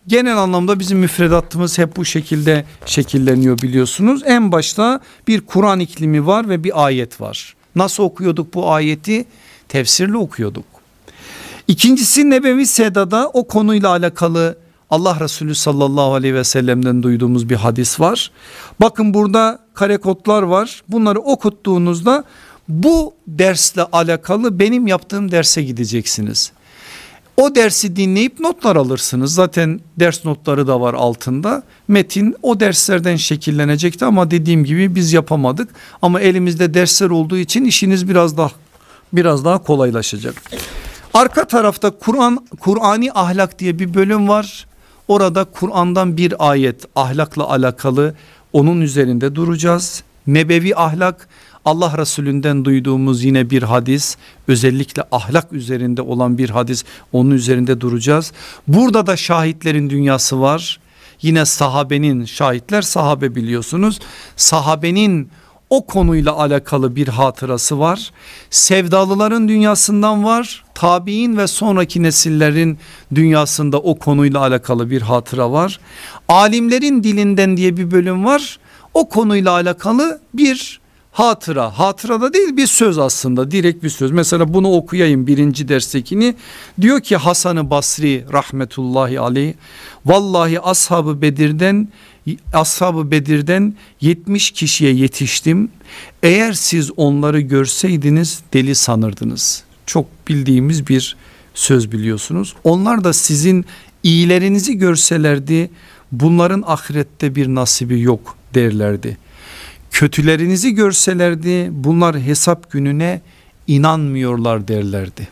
genel anlamda bizim müfredatımız hep bu şekilde şekilleniyor biliyorsunuz. En başta bir Kur'an iklimi var ve bir ayet var. Nasıl okuyorduk bu ayeti? Tefsirle okuyorduk. İkincisi Nebevi Seda'da o konuyla alakalı Allah Resulü sallallahu aleyhi ve sellem'den duyduğumuz bir hadis var. Bakın burada kare kodlar var. Bunları okuttuğunuzda bu dersle alakalı benim yaptığım derse gideceksiniz. O dersi dinleyip notlar alırsınız. Zaten ders notları da var altında. Metin o derslerden şekillenecekti ama dediğim gibi biz yapamadık. Ama elimizde dersler olduğu için işiniz biraz daha biraz daha kolaylaşacak. Arka tarafta Kur'an Kur'ani ahlak diye bir bölüm var. Orada Kur'an'dan bir ayet ahlakla alakalı onun üzerinde duracağız. Nebevi ahlak Allah Resulünden duyduğumuz yine bir hadis özellikle ahlak üzerinde olan bir hadis onun üzerinde duracağız. Burada da şahitlerin dünyası var. Yine sahabenin şahitler sahabe biliyorsunuz. Sahabenin o konuyla alakalı bir hatırası var. Sevdalıların dünyasından var. Tabi'in ve sonraki nesillerin dünyasında o konuyla alakalı bir hatıra var. Alimlerin dilinden diye bir bölüm var. O konuyla alakalı bir hatıra. Hatıra da değil bir söz aslında. Direkt bir söz. Mesela bunu okuyayım birinci derstekini. Diyor ki Hasan-ı Basri rahmetullahi aleyh vallahi ashabı Bedir'den ashabı Bedir'den 70 kişiye yetiştim. Eğer siz onları görseydiniz deli sanırdınız. Çok bildiğimiz bir söz biliyorsunuz. Onlar da sizin iyilerinizi görselerdi bunların ahirette bir nasibi yok derlerdi kötülerinizi görselerdi bunlar hesap gününe inanmıyorlar derlerdi.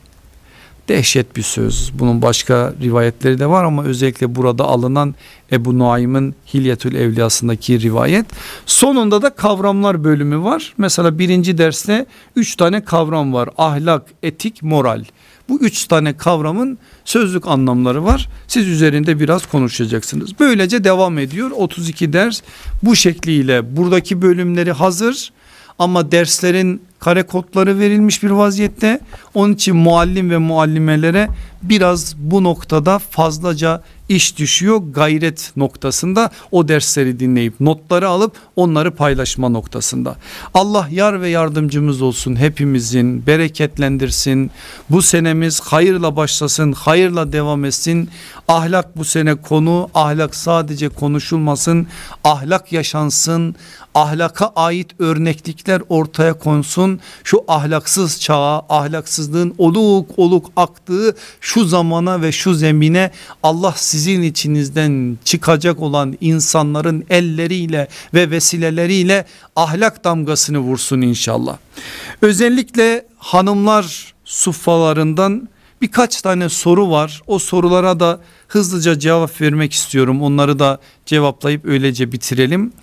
Dehşet bir söz bunun başka rivayetleri de var ama özellikle burada alınan Ebu Nuaym'ın Hilyetül Evliyasındaki rivayet. Sonunda da kavramlar bölümü var. Mesela birinci derste üç tane kavram var ahlak, etik, moral. Bu üç tane kavramın sözlük anlamları var. Siz üzerinde biraz konuşacaksınız. Böylece devam ediyor 32 ders bu şekliyle buradaki bölümleri hazır ama derslerin kare kodları verilmiş bir vaziyette. Onun için muallim ve muallimelere biraz bu noktada fazlaca iş düşüyor gayret noktasında o dersleri dinleyip notları alıp onları paylaşma noktasında. Allah yar ve yardımcımız olsun hepimizin bereketlendirsin. Bu senemiz hayırla başlasın hayırla devam etsin. Ahlak bu sene konu ahlak sadece konuşulmasın ahlak yaşansın ahlaka ait örneklikler ortaya konsun. Şu ahlaksız çağa ahlaksızlığın oluk oluk aktığı şu zamana ve şu zemine Allah sizin içinizden çıkacak olan insanların elleriyle ve vesileleriyle ahlak damgasını vursun inşallah. Özellikle hanımlar suffalarından birkaç tane soru var. O sorulara da hızlıca cevap vermek istiyorum. Onları da cevaplayıp öylece bitirelim.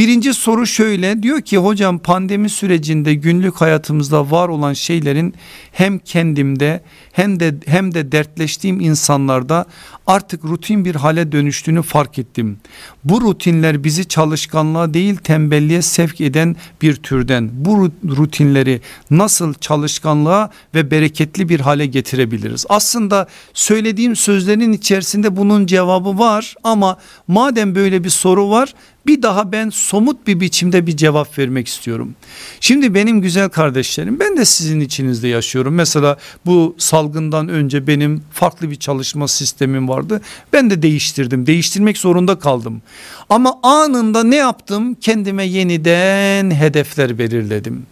Birinci soru şöyle. Diyor ki hocam pandemi sürecinde günlük hayatımızda var olan şeylerin hem kendimde hem de hem de dertleştiğim insanlarda artık rutin bir hale dönüştüğünü fark ettim. Bu rutinler bizi çalışkanlığa değil tembelliğe sevk eden bir türden. Bu rutinleri nasıl çalışkanlığa ve bereketli bir hale getirebiliriz? Aslında söylediğim sözlerin içerisinde bunun cevabı var ama madem böyle bir soru var bir daha ben somut bir biçimde bir cevap vermek istiyorum. Şimdi benim güzel kardeşlerim ben de sizin içinizde yaşıyorum. Mesela bu salgından önce benim farklı bir çalışma sistemim vardı. Ben de değiştirdim. Değiştirmek zorunda kaldım. Ama anında ne yaptım? Kendime yeniden hedefler belirledim.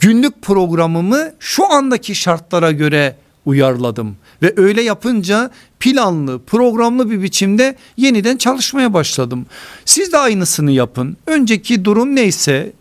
Günlük programımı şu andaki şartlara göre uyarladım ve öyle yapınca planlı programlı bir biçimde yeniden çalışmaya başladım. Siz de aynısını yapın. Önceki durum neyse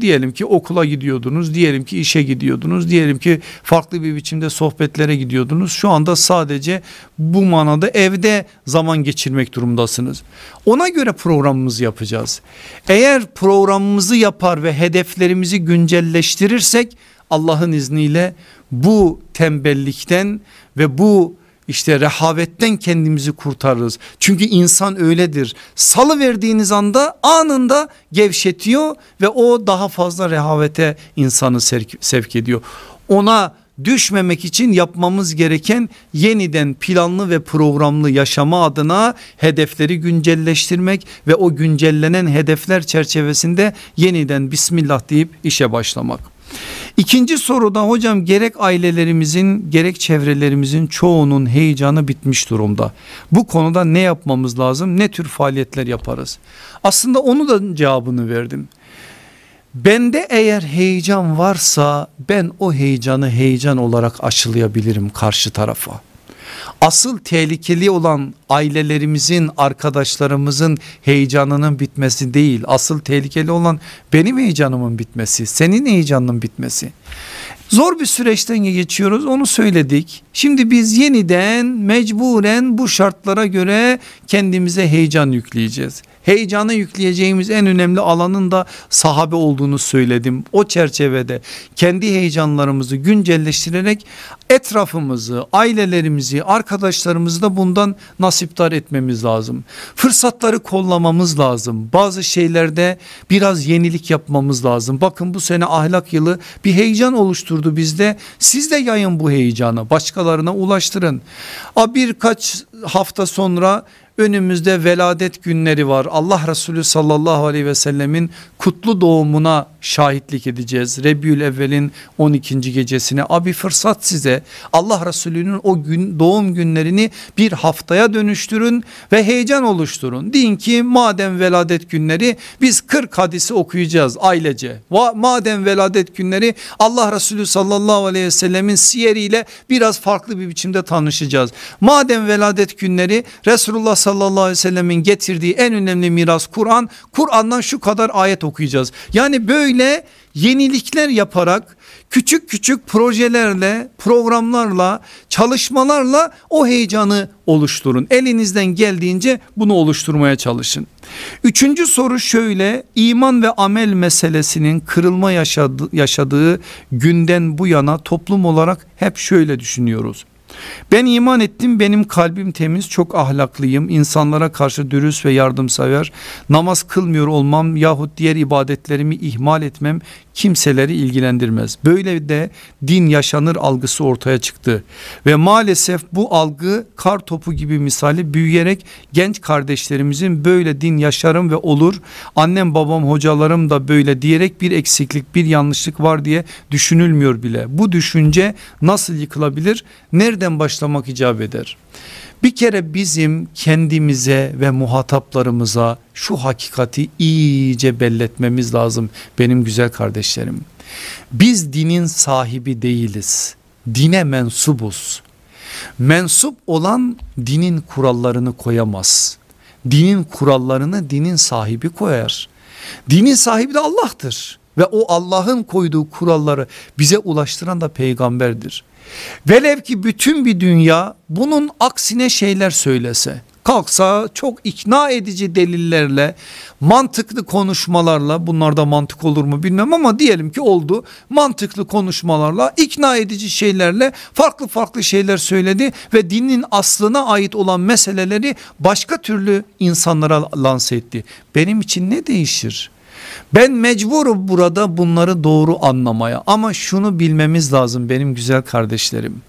diyelim ki okula gidiyordunuz, diyelim ki işe gidiyordunuz, diyelim ki farklı bir biçimde sohbetlere gidiyordunuz. Şu anda sadece bu manada evde zaman geçirmek durumdasınız. Ona göre programımızı yapacağız. Eğer programımızı yapar ve hedeflerimizi güncelleştirirsek Allah'ın izniyle bu tembellikten ve bu işte rehavetten kendimizi kurtarırız. Çünkü insan öyledir. Salı verdiğiniz anda anında gevşetiyor ve o daha fazla rehavete insanı sevk ediyor. Ona düşmemek için yapmamız gereken yeniden planlı ve programlı yaşama adına hedefleri güncelleştirmek ve o güncellenen hedefler çerçevesinde yeniden Bismillah deyip işe başlamak. İkinci soruda hocam gerek ailelerimizin gerek çevrelerimizin çoğunun heyecanı bitmiş durumda. Bu konuda ne yapmamız lazım? Ne tür faaliyetler yaparız? Aslında onu da cevabını verdim. Bende eğer heyecan varsa ben o heyecanı heyecan olarak aşılayabilirim karşı tarafa. Asıl tehlikeli olan ailelerimizin, arkadaşlarımızın heyecanının bitmesi değil. Asıl tehlikeli olan benim heyecanımın bitmesi, senin heyecanının bitmesi. Zor bir süreçten geçiyoruz onu söyledik. Şimdi biz yeniden mecburen bu şartlara göre kendimize heyecan yükleyeceğiz. Heyecanı yükleyeceğimiz en önemli alanın da sahabe olduğunu söyledim. O çerçevede kendi heyecanlarımızı güncelleştirerek etrafımızı, ailelerimizi, arkadaşlarımızı da bundan nasiptar etmemiz lazım. Fırsatları kollamamız lazım. Bazı şeylerde biraz yenilik yapmamız lazım. Bakın bu sene ahlak yılı bir heyecan oluşturdu bizde. Siz de yayın bu heyecanı başkalarına ulaştırın. A birkaç hafta sonra önümüzde veladet günleri var. Allah Resulü sallallahu aleyhi ve sellemin kutlu doğumuna şahitlik edeceğiz. Rebiyül evvelin 12. gecesine. Abi fırsat size Allah Resulü'nün o gün doğum günlerini bir haftaya dönüştürün ve heyecan oluşturun. Deyin ki madem veladet günleri biz 40 hadisi okuyacağız ailece. Madem veladet günleri Allah Resulü sallallahu aleyhi ve sellemin siyeriyle biraz farklı bir biçimde tanışacağız. Madem veladet günleri Resulullah sallallahu aleyhi ve sellemin getirdiği en önemli miras Kur'an. Kur'an'dan şu kadar ayet okuyacağız. Yani böyle yenilikler yaparak küçük küçük projelerle, programlarla, çalışmalarla o heyecanı oluşturun. Elinizden geldiğince bunu oluşturmaya çalışın. Üçüncü soru şöyle iman ve amel meselesinin kırılma yaşadığı, yaşadığı günden bu yana toplum olarak hep şöyle düşünüyoruz. Ben iman ettim benim kalbim temiz çok ahlaklıyım insanlara karşı dürüst ve yardımsever namaz kılmıyor olmam yahut diğer ibadetlerimi ihmal etmem kimseleri ilgilendirmez. Böyle de din yaşanır algısı ortaya çıktı ve maalesef bu algı kar topu gibi misali büyüyerek genç kardeşlerimizin böyle din yaşarım ve olur annem babam hocalarım da böyle diyerek bir eksiklik bir yanlışlık var diye düşünülmüyor bile. Bu düşünce nasıl yıkılabilir? Nereden başlamak icap eder? Bir kere bizim kendimize ve muhataplarımıza şu hakikati iyice belletmemiz lazım benim güzel kardeşlerim. Biz dinin sahibi değiliz. Dine mensubuz. Mensup olan dinin kurallarını koyamaz. Dinin kurallarını dinin sahibi koyar. Dinin sahibi de Allah'tır ve o Allah'ın koyduğu kuralları bize ulaştıran da peygamberdir. Velev ki bütün bir dünya bunun aksine şeyler söylese kalksa çok ikna edici delillerle mantıklı konuşmalarla bunlarda mantık olur mu bilmem ama diyelim ki oldu mantıklı konuşmalarla ikna edici şeylerle farklı farklı şeyler söyledi ve dinin aslına ait olan meseleleri başka türlü insanlara lanse etti. Benim için ne değişir? Ben mecburum burada bunları doğru anlamaya ama şunu bilmemiz lazım benim güzel kardeşlerim.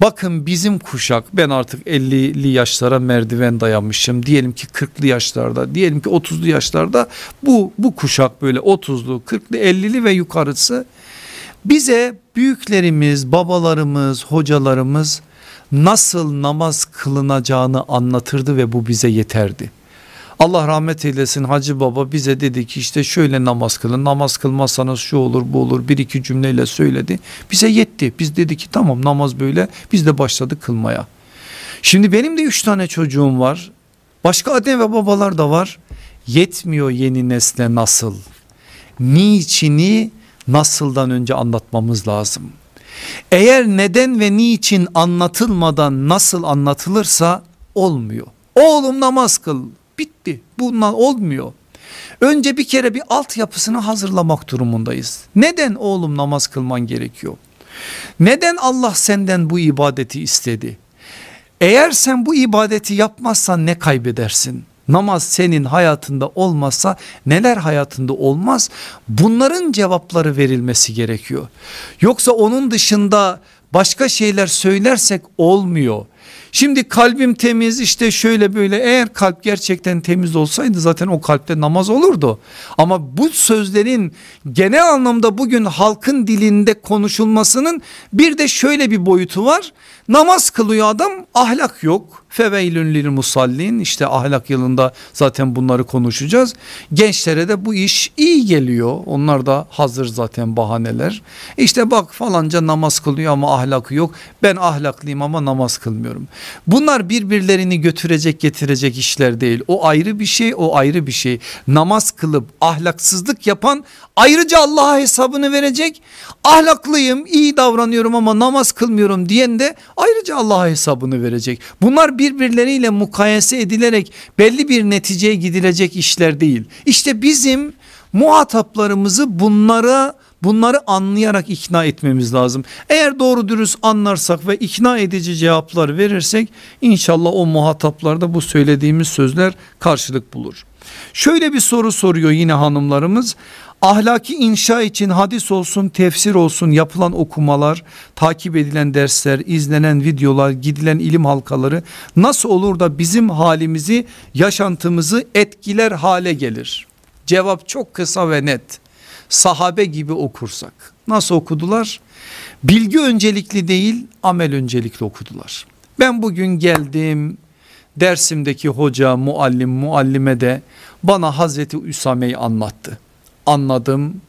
Bakın bizim kuşak ben artık 50'li yaşlara merdiven dayamışım diyelim ki 40'lı yaşlarda diyelim ki 30'lu yaşlarda bu bu kuşak böyle 30'lu 40'lı 50'li ve yukarısı bize büyüklerimiz babalarımız hocalarımız nasıl namaz kılınacağını anlatırdı ve bu bize yeterdi. Allah rahmet eylesin Hacı Baba bize dedi ki işte şöyle namaz kılın namaz kılmazsanız şu olur bu olur bir iki cümleyle söyledi. Bize yetti biz dedi ki tamam namaz böyle biz de başladık kılmaya. Şimdi benim de üç tane çocuğum var başka anne ve babalar da var yetmiyor yeni nesle nasıl niçini nasıldan önce anlatmamız lazım. Eğer neden ve niçin anlatılmadan nasıl anlatılırsa olmuyor. Oğlum namaz kıl Bitti. Bundan olmuyor. Önce bir kere bir altyapısını hazırlamak durumundayız. Neden oğlum namaz kılman gerekiyor? Neden Allah senden bu ibadeti istedi? Eğer sen bu ibadeti yapmazsan ne kaybedersin? Namaz senin hayatında olmazsa neler hayatında olmaz? Bunların cevapları verilmesi gerekiyor. Yoksa onun dışında başka şeyler söylersek olmuyor. Şimdi kalbim temiz işte şöyle böyle eğer kalp gerçekten temiz olsaydı zaten o kalpte namaz olurdu. Ama bu sözlerin genel anlamda bugün halkın dilinde konuşulmasının bir de şöyle bir boyutu var. Namaz kılıyor adam ahlak yok. Feveylün lil musallin işte ahlak yılında zaten bunları konuşacağız. Gençlere de bu iş iyi geliyor. Onlar da hazır zaten bahaneler. İşte bak falanca namaz kılıyor ama ahlakı yok. Ben ahlaklıyım ama namaz kılmıyorum. Bunlar birbirlerini götürecek getirecek işler değil. O ayrı bir şey o ayrı bir şey. Namaz kılıp ahlaksızlık yapan ayrıca Allah'a hesabını verecek. Ahlaklıyım iyi davranıyorum ama namaz kılmıyorum diyen de ayrıca Allah'a hesabını verecek. Bunlar birbirleriyle mukayese edilerek belli bir neticeye gidilecek işler değil. İşte bizim muhataplarımızı bunlara bunları anlayarak ikna etmemiz lazım. Eğer doğru dürüst anlarsak ve ikna edici cevaplar verirsek inşallah o muhataplarda bu söylediğimiz sözler karşılık bulur. Şöyle bir soru soruyor yine hanımlarımız. Ahlaki inşa için hadis olsun tefsir olsun yapılan okumalar takip edilen dersler izlenen videolar gidilen ilim halkaları nasıl olur da bizim halimizi yaşantımızı etkiler hale gelir? Cevap çok kısa ve net sahabe gibi okursak nasıl okudular? Bilgi öncelikli değil amel öncelikli okudular. Ben bugün geldim dersimdeki hoca muallim muallime de bana Hazreti Üsame'yi anlattı. Anladım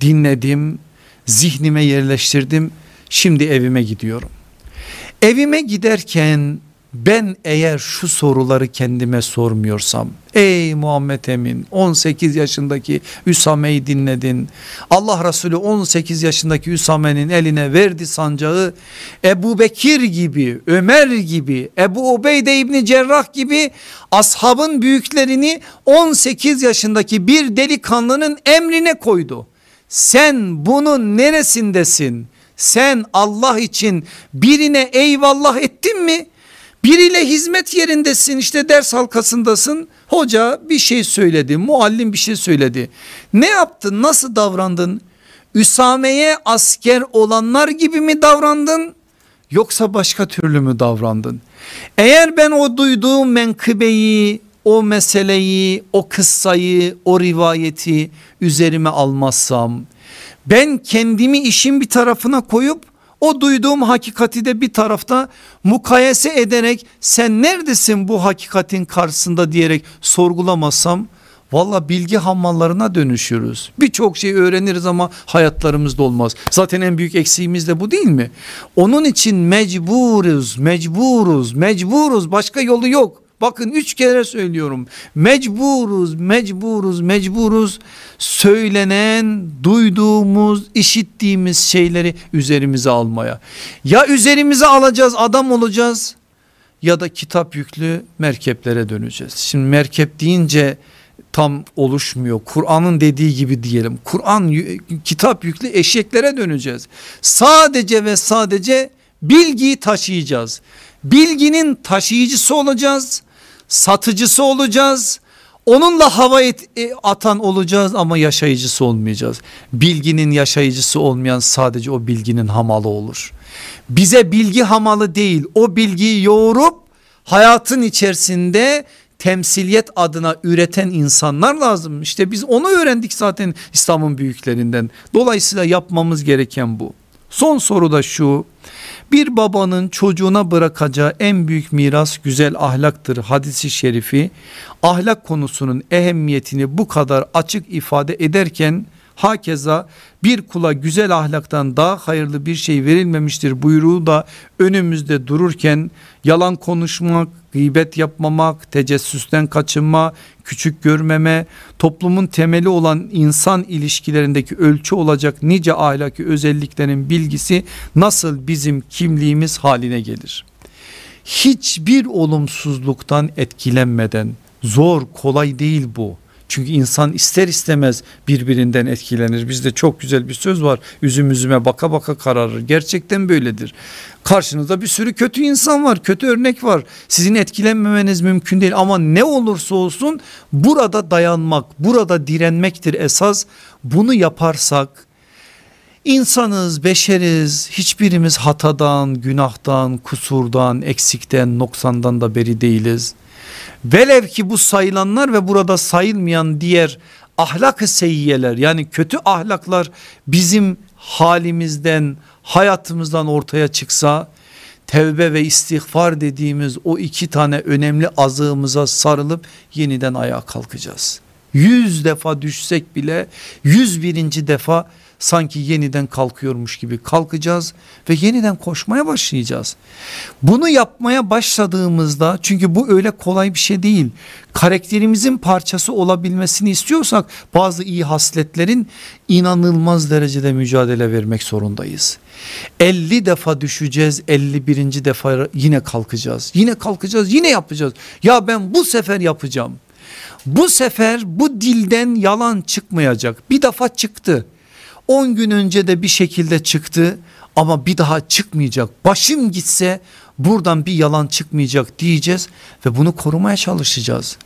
dinledim zihnime yerleştirdim şimdi evime gidiyorum. Evime giderken ben eğer şu soruları kendime sormuyorsam ey Muhammed Emin 18 yaşındaki Üsame'yi dinledin. Allah Resulü 18 yaşındaki Üsame'nin eline verdi sancağı. Ebu Bekir gibi Ömer gibi Ebu Ubeyde İbni Cerrah gibi ashabın büyüklerini 18 yaşındaki bir delikanlının emrine koydu. Sen bunun neresindesin? Sen Allah için birine eyvallah ettin mi Biriyle hizmet yerindesin işte ders halkasındasın. Hoca bir şey söyledi muallim bir şey söyledi. Ne yaptın nasıl davrandın? Üsame'ye asker olanlar gibi mi davrandın? Yoksa başka türlü mü davrandın? Eğer ben o duyduğum menkıbeyi o meseleyi o kıssayı o rivayeti üzerime almazsam ben kendimi işin bir tarafına koyup o duyduğum hakikati de bir tarafta mukayese ederek sen neredesin bu hakikatin karşısında diyerek sorgulamazsam valla bilgi hammallarına dönüşürüz. Birçok şey öğreniriz ama hayatlarımızda olmaz. Zaten en büyük eksiğimiz de bu değil mi? Onun için mecburuz, mecburuz, mecburuz başka yolu yok. Bakın üç kere söylüyorum. Mecburuz, mecburuz, mecburuz. Söylenen, duyduğumuz, işittiğimiz şeyleri üzerimize almaya. Ya üzerimize alacağız, adam olacağız ya da kitap yüklü merkeplere döneceğiz. Şimdi merkep deyince tam oluşmuyor. Kur'an'ın dediği gibi diyelim. Kur'an kitap yüklü eşeklere döneceğiz. Sadece ve sadece bilgiyi taşıyacağız. Bilginin taşıyıcısı olacağız satıcısı olacağız. Onunla hava et, e, atan olacağız ama yaşayıcısı olmayacağız. Bilginin yaşayıcısı olmayan sadece o bilginin hamalı olur. Bize bilgi hamalı değil o bilgiyi yoğurup hayatın içerisinde temsiliyet adına üreten insanlar lazım. İşte biz onu öğrendik zaten İslam'ın büyüklerinden. Dolayısıyla yapmamız gereken bu. Son soru da şu. Bir babanın çocuğuna bırakacağı en büyük miras güzel ahlaktır hadisi şerifi. Ahlak konusunun ehemmiyetini bu kadar açık ifade ederken Hakeza bir kula güzel ahlaktan daha hayırlı bir şey verilmemiştir buyruğu da önümüzde dururken yalan konuşmak, gıybet yapmamak, tecessüsten kaçınma, küçük görmeme, toplumun temeli olan insan ilişkilerindeki ölçü olacak nice ahlaki özelliklerin bilgisi nasıl bizim kimliğimiz haline gelir? Hiçbir olumsuzluktan etkilenmeden zor kolay değil bu çünkü insan ister istemez birbirinden etkilenir. Bizde çok güzel bir söz var. Üzüm üzüme baka baka kararır. Gerçekten böyledir. Karşınızda bir sürü kötü insan var. Kötü örnek var. Sizin etkilenmemeniz mümkün değil. Ama ne olursa olsun burada dayanmak, burada direnmektir esas. Bunu yaparsak insanız, beşeriz. Hiçbirimiz hatadan, günahtan, kusurdan, eksikten, noksandan da beri değiliz. Velev ki bu sayılanlar ve burada sayılmayan diğer ahlak-ı seyyiyeler yani kötü ahlaklar bizim halimizden hayatımızdan ortaya çıksa tevbe ve istiğfar dediğimiz o iki tane önemli azığımıza sarılıp yeniden ayağa kalkacağız. Yüz defa düşsek bile yüz birinci defa sanki yeniden kalkıyormuş gibi kalkacağız ve yeniden koşmaya başlayacağız. Bunu yapmaya başladığımızda çünkü bu öyle kolay bir şey değil. Karakterimizin parçası olabilmesini istiyorsak bazı iyi hasletlerin inanılmaz derecede mücadele vermek zorundayız. 50 defa düşeceğiz 51. defa yine kalkacağız. Yine kalkacağız yine yapacağız. Ya ben bu sefer yapacağım. Bu sefer bu dilden yalan çıkmayacak. Bir defa çıktı. 10 gün önce de bir şekilde çıktı ama bir daha çıkmayacak. Başım gitse buradan bir yalan çıkmayacak diyeceğiz ve bunu korumaya çalışacağız.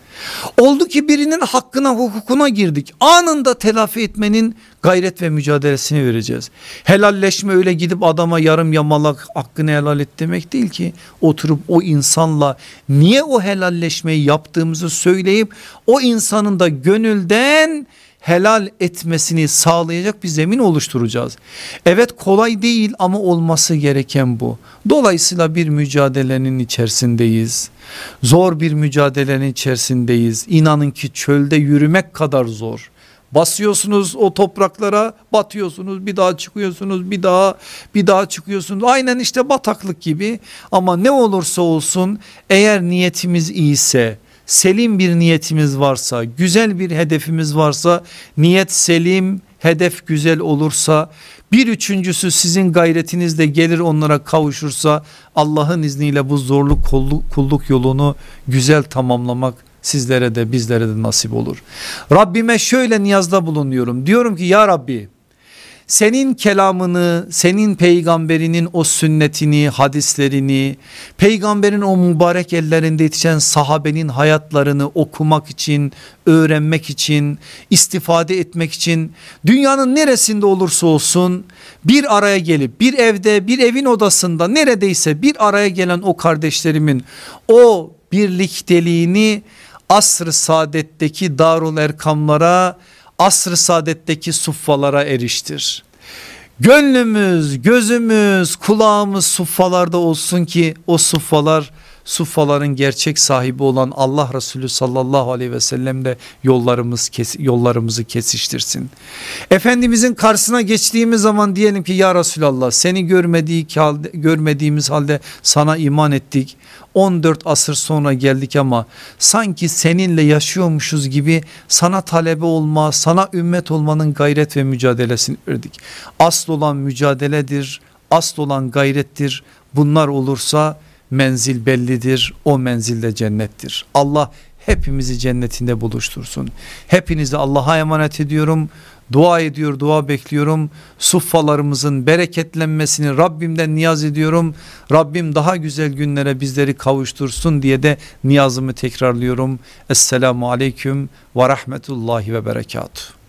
Oldu ki birinin hakkına hukukuna girdik. Anında telafi etmenin gayret ve mücadelesini vereceğiz. Helalleşme öyle gidip adama yarım yamalak hakkını helal et demek değil ki. Oturup o insanla niye o helalleşmeyi yaptığımızı söyleyip o insanın da gönülden helal etmesini sağlayacak bir zemin oluşturacağız. Evet kolay değil ama olması gereken bu. Dolayısıyla bir mücadelenin içerisindeyiz. Zor bir mücadelenin içerisindeyiz. İnanın ki çölde yürümek kadar zor. Basıyorsunuz o topraklara batıyorsunuz bir daha çıkıyorsunuz bir daha bir daha çıkıyorsunuz. Aynen işte bataklık gibi ama ne olursa olsun eğer niyetimiz iyiyse selim bir niyetimiz varsa güzel bir hedefimiz varsa niyet selim hedef güzel olursa bir üçüncüsü sizin gayretinizle gelir onlara kavuşursa Allah'ın izniyle bu zorluk kulluk yolunu güzel tamamlamak sizlere de bizlere de nasip olur. Rabbime şöyle niyazda bulunuyorum diyorum ki ya Rabbi senin kelamını, senin peygamberinin o sünnetini, hadislerini, peygamberin o mübarek ellerinde yetişen sahabenin hayatlarını okumak için, öğrenmek için, istifade etmek için dünyanın neresinde olursa olsun bir araya gelip bir evde, bir evin odasında neredeyse bir araya gelen o kardeşlerimin o birlikteliğini asr-ı saadetteki darul erkamlara asr-ı saadetteki suffalara eriştir. Gönlümüz, gözümüz, kulağımız suffalarda olsun ki o suffalar suffaların gerçek sahibi olan Allah Resulü sallallahu aleyhi ve sellem de yollarımız kes, yollarımızı kesiştirsin. Efendimizin karşısına geçtiğimiz zaman diyelim ki ya Resulallah seni görmedik halde, görmediğimiz halde sana iman ettik. 14 asır sonra geldik ama sanki seninle yaşıyormuşuz gibi sana talebe olma, sana ümmet olmanın gayret ve mücadelesini verdik. Asıl olan mücadeledir, asıl olan gayrettir. Bunlar olursa menzil bellidir o menzilde cennettir. Allah hepimizi cennetinde buluştursun. Hepinizi Allah'a emanet ediyorum. Dua ediyor dua bekliyorum. Suffalarımızın bereketlenmesini Rabbimden niyaz ediyorum. Rabbim daha güzel günlere bizleri kavuştursun diye de niyazımı tekrarlıyorum. Esselamu aleyküm ve rahmetullahi ve berekatuhu.